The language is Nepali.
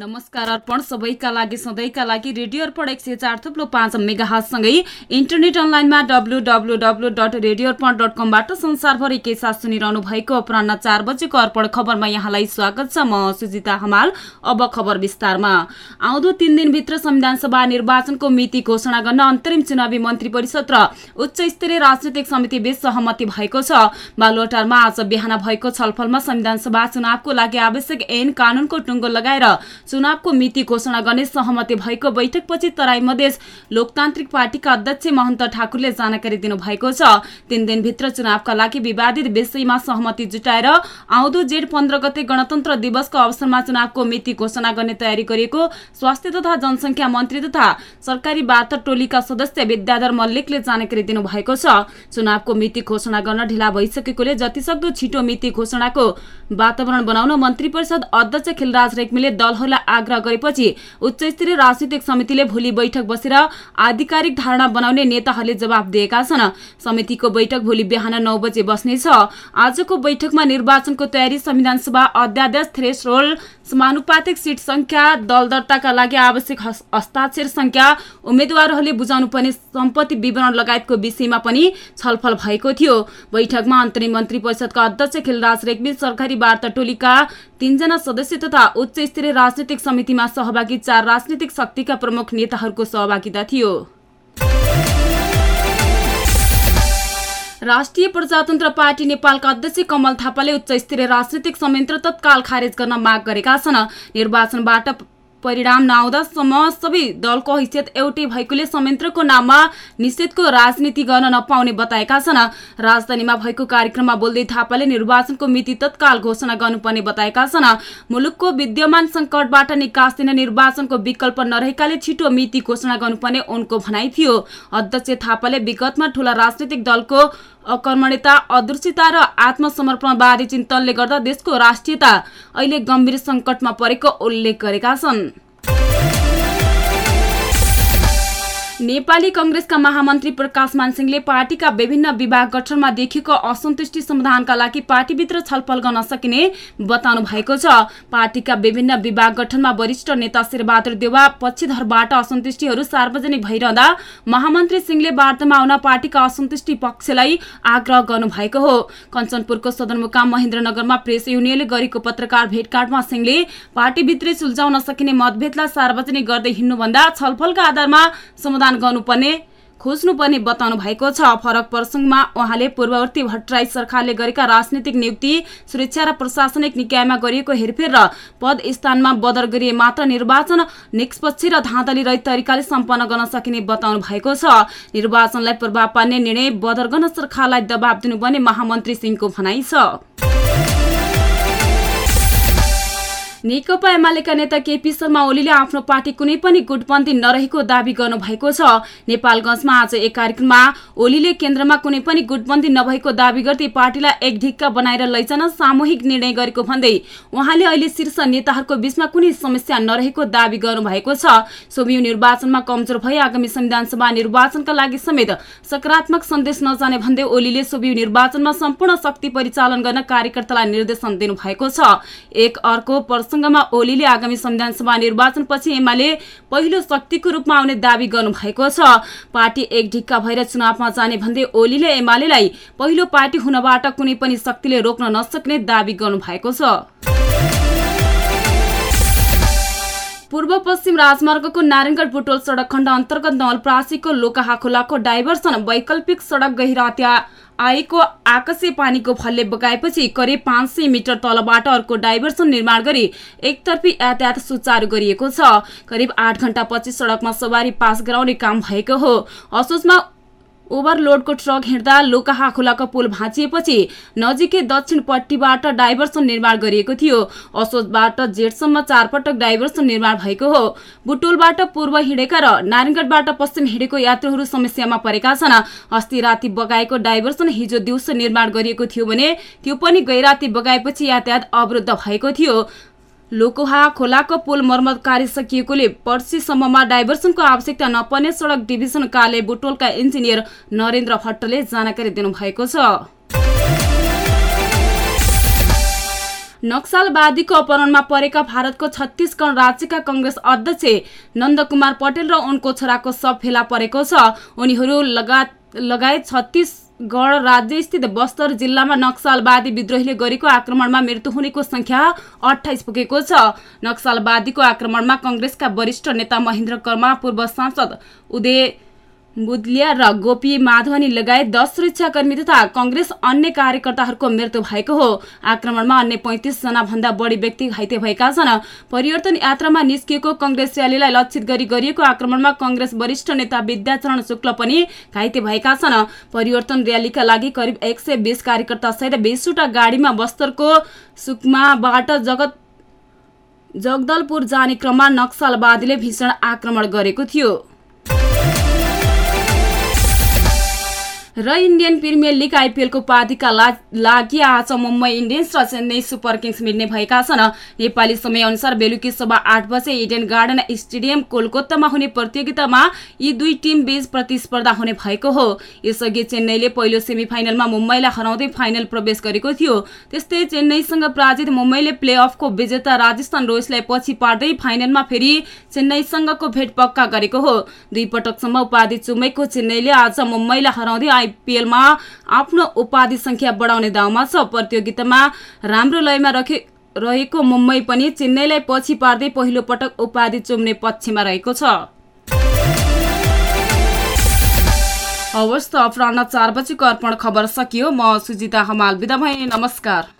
नमस्कार अर्पण सबैका लागि सधैँका लागि रेडियो अर्पण एक सय चार थुप्रो पाँच मेगाहातसँगै इन्टरनेट अनलाइनमा W W W dot radio Arpan dot कमबाट संसारभरि के साथ सुनिरहनु भएको अपरान्न चार बजेको अर्पण खबरमा यहाँलाई स्वागत छ। म सुजिता हमाल अब खबर विस्तारमा। आउँदो तीन दिनभित्र संविधान सभा निर्वाचनको मिति घोषणा गर्न अन्तरिम चुनावी मन्त्री परिषद र उच्च स्तरीय राजनैतिक समिति बीच सहमति भएको छ। बालुवाटारमा आज बिहान भएको छलफलमा संविधान सभा चुनावको लागि आवश्यक ऐन कानूनको टुङ्गो लगाएर चुनावको मिति घोषणा गर्ने सहमति भएको बैठकपछि तराई मधेस लोकतान्त्रिक पार्टीका अध्यक्ष महन्त ठाकुरले जानकारी दिनुभएको छ। तीन दिनभित्र चुनावका लागि विवादित विषयमा सहमति जुटाएर आउँदो जेठ पन्ध्र गते गणतन्त्र दिवसको अवसरमा चुनावको मिति घोषणा गर्ने तयारी गरिएको स्वास्थ्य तथा जनसङ्ख्या मन्त्री तथा सरकारी वार्ता टोलीका सदस्य विद्याधर मल्लिकले जानकारी दिनुभएको छ। चुनावको मिति घोषणा गर्न ढिला भइसकेकोले जतिसक्दो छिटो मिति घोषणाको वातावरण बनाउन मन्त्री परिषद अध्यक्ष खिलराज रेग्मीले दलहरूलाई आग्रह गरेपछि उच्च स्तरीय राजनीतिक समितिले भोलि बैठक बसेर आधिकारिक धारणा बनाउने नेताहरूले जवाब दिएका छन्। समितिको बैठक भोलि बिहान नौ बजे बस्नेछ। आजको बैठकमा निर्वाचनको तयारी संविधान सभा अध्यादेश थ्रेस रोल समानुपातिक सिट संख्या दल दर्ताका लागि आवश्यक हस- हस्ताक्षर संख्या उम्मेद्वारहरूले बुझाउनु पर्ने सम्पत्ति विवरण लगायतको विषयमा पनि छलफल भएको थियो। बैठकमा अन्तरिम मन्त्री परिषदका अध्यक्ष खिलराज रेग्मी सरकारी वार्ता टोलीका तीनजना सदस्य तथा उच्च स्तरीय राजनैतिक समितिमा सहभागी चार राजनैतिक शक्तिका प्रमुख नेताहरूको सहभागिता थियो। राष्ट्रिय प्रजातन्त्र पार्टी नेपालका अध्यक्ष कमल थापाले उच्च स्तरीय राजनैतिक संयन्त्र तत्काल खारेज गर्न माग गरेका छन्। निर्वाचनबाट परिणाम नआउँदासम्म सबै दलको हैसियत एउटै भएकोले संयन्त्रको नाममा निषेधको राजनीति गर्न नपाउने बताएका छन्। राजधानीमा भएको कार्यक्रममा बोल्दै थापाले निर्वाचनको मिति तत्काल घोषणा गर्नुपर्ने बताएका छन्। मुलुकको विद्यमान संकटबाट निकास दिन निर्वाचनको विकल्प नरहेकाले छिटो मिति घोषणा गर्नुपर्ने उनको भनाइ थियो। अध्यक्ष थापाले विगतमा ठूला राजनैतिक दलको अकर्मण्यता अदृश्यता र आत्मसमर्पणवादी चिन्तनले गर्दा देशको राष्ट्रियता अहिले गम्भीर सङ्कटमा परेको उल्लेख गरेका छन्। नेपाली कंग्रेसका महामन्त्री प्रकाश मानसिंहले पार्टीका विभिन्न विभाग गठनमा देखिएको असन्तुष्टि समाधानका लागि पार्टीभित्र छलफल गर्न सकिने बताउनु भएको छ। पार्टीका विभिन्न विभाग गठनमा वरिष्ठ नेता शेरबहादुर देवा पक्षधरबाट असन्तुष्टिहरू सार्वजनिक भइरहँदा महामन्त्री सिंहले वार्तामा आउन पार्टीका असन्तुष्टि पक्षलाई आग्रह गर्नुभएको हो। कञ्चनपुरको सदरमुकाम महेन्द्रनगरमा प्रेस युनियनले गरेको पत्रकार भेटघाटमा सिंहले पार्टीभित्रै सुल्झाउन सकिने मतभेदलाई सार्वजनिक गर्दै हिँड्नुभन्दा छलफलका आधारमा गर्नुपर्ने खोज्नुपर्ने बताउनु भएको छ। फरक प्रसङ्गमा उहाँले पूर्ववर्ती भट्टराई सरकारले गरेका राजनीतिक नियुक्ति सुरक्षा र प्रशासनिक निकायमा गरिएको हेरफेर र पद स्थानमा बदर गरिए मात्र निर्वाचन निष्पक्ष र धाँधली रहित तरिकाले सम्पन्न गर्न सकिने बताउनु भएको छ। निर्वाचनलाई प्रभाव पार्ने निर्णय बदर गर्न सरकारलाई दबाब दिनुपर्ने महामन्त्री सिंहको भनाइ छ। नेकपा एमालेका नेता केपी शर्मा ओलीले आफ्नो पार्टी कुनै पनि गुटबन्दी नरहेको दावी गर्नुभएको छ। नेपालगञ्जमा आज एक कार्यक्रममा ओलीले केन्द्रमा कुनै पनि गुटबन्दी नभएको दावी गर्दै पार्टीलाई एक ढिक्का बनाएर लैजान सामूहिक निर्णय गरेको भन्दै उहाँले अहिले शीर्ष नेताहरूको बीचमा कुनै समस्या नरहेको दावी गर्नुभएको छ। सोमियो निर्वाचनमा कमजोर भए आगामी संविधान सभा निर्वाचनका लागि समेत सकारात्मक सन्देश नजाने भन्दै ओलीले सोमियो निर्वाचनमा सम्पूर्ण शक्ति परिचालन गर्न कार्यकर्तालाई निर्देशन दिनुभएको छ। एक अर्को प्रसङ्गमा ओलीले आगामी संविधानसभा निर्वाचनपछि एमाले पहिलो शक्तिको रूपमा आउने दावी गर्नुभएको छ। पार्टी एक ढिक्का भएर चुनावमा जाने भन्दै ओलीले एमालेलाई पहिलो पार्टी हुनबाट कुनै पनि शक्तिले रोक्न नसक्ने दावी गर्नुभएको छ। पूर्व पश्चिम राजमार्गको नारायणगढ बुटोल सडक खण्ड अन्तर्गत नवलप्रासीको लोकाहा खोलाको डाइभर्सन वैकल्पिक सडक गहिरात्या आएको आकाशे पानीको फलले बगाएपछि करिब पाँच सय मिटर तलबाट अर्को डाइभर्सन निर्माण गरी एकतर्फी यातायात सुचारू गरिएको छ। करिब आठ घण्टापछि सडकमा सवारी पास गराउने काम भएको हो असोजमा ओभरलोडको ट्रक हिँड्दा लोकाहा खोलाको पुल भाँचिएपछि नजिकै दक्षिण पट्टीबाट डाइभर्सन निर्माण गरिएको थियो। असोजबाट जेठसम्म चारपटक डाइभर्सन निर्माण भएको हो। बुटोलबाट पूर्व हिँडेका र नारायणगढबाट पश्चिम हिँडेको यात्रुहरू समस्यामा परेका छन्। अस्ति राति बगाएको डाइभर्सन हिजो दिउँसो निर्माण गरिएको थियो भने त्यो पनि गैराती बगाएपछि यातायात अवरुद्ध भएको थियो। लोकोहा खोलाको पुल मर्मत कार्य सकिएकोले पर्सीसम्ममा डाइभर्सनको आवश्यकता नपर्ने सडक डिभिजन कार्यालय बुटोलका इन्जिनियर नरेन्द्र भट्टले जानकारी दिनुभएको छ। नक्सलवादीको अपहरणमा परेका भारतको छत्तीसगढ राज्यका कंग्रेस अध्यक्ष नन्दकुमार पटेल र उनको छोराको सब फेला परेको छ। उनीहरू लगायत छत्तीस गढ राज्यस्थित बस्तर जिल्लामा नक्सलवादी विद्रोहीले गरेको आक्रमणमा मृत्यु हुनेको संख्या अठाइस पुगेको छ। नक्सलवादीको आक्रमणमा कंग्रेसका वरिष्ठ नेता महेन्द्र कर्मा पूर्व सांसद उदय बुदलिया र गोपी माधवनी लगायत दस सुरक्षाकर्मी तथा कंग्रेस अन्य कार्यकर्ताहरूको मृत्यु भएको हो। आक्रमणमा अन्य पैंतिस जना भन्दा बढी व्यक्ति घाइते भएका छन्। परिवर्तन यात्रामा निस्किएको कंग्रेस रयालीलाई लक्षित गरी गरिएको आक्रमणमा कंग्रेस वरिष्ठ नेता विद्याचरण शुक्ल पनि घाइते भएका छन्। परिवर्तन रयालीका लागि करिब एक सय बीस कार्यकर्ता सहित बीसवटा गाडीमा बस्तरको सुकमाबाट जगत जगदलपुर जाने क्रममा नक्सलवादीले भीषण आक्रमण गरेको थियो। र इन्डियन प्रिमियर लिग आइपिएलको उपाधिका लागि आज मुम्बई इन्डियन्स र चेन्नई सुपर किङ्स मिल्ने भएका छन्। नेपाली समय अनुसार बेलुकी सभा आठ बजे इडेन गार्डन स्टेडियम कोलकातामा हुने प्रतियोगितामा यी दुई टिम बीच प्रतिस्पर्धा हुने भएको हो। यसअघि चेन्नईले पहिलो सेमी फाइनलमा मुम्बईलाई हराउँदै फाइनल प्रवेश गरेको थियो। त्यस्तै चेन्नईसँग पराजित मुम्बईले प्ले अफको विजेता राजस्थान रोयल्सलाई पछि पार्दै फाइनलमा फेरि चेन्नईसँगको भेट पक्का गरेको हो। दुई पटकसम्म उपाधि चुमेको चेन्नईले आज मुम्बईलाई हराउँदै आइपिएलमा आफ्नो उपाधि संख्या बढाउने दाउमा छ। प्रतियोगितामा राम्रो लयमा रखे रहेको मुम्बई पनि चेन्नईलाई पछि पार्दै पहिलो पटक उपाधि चुम्ने पक्षमा रहेको छ। हवस् त अपराह चार बजीको अर्पण खबर सकियो। म सुजिता हमाल बिदा भएँ। नमस्कार।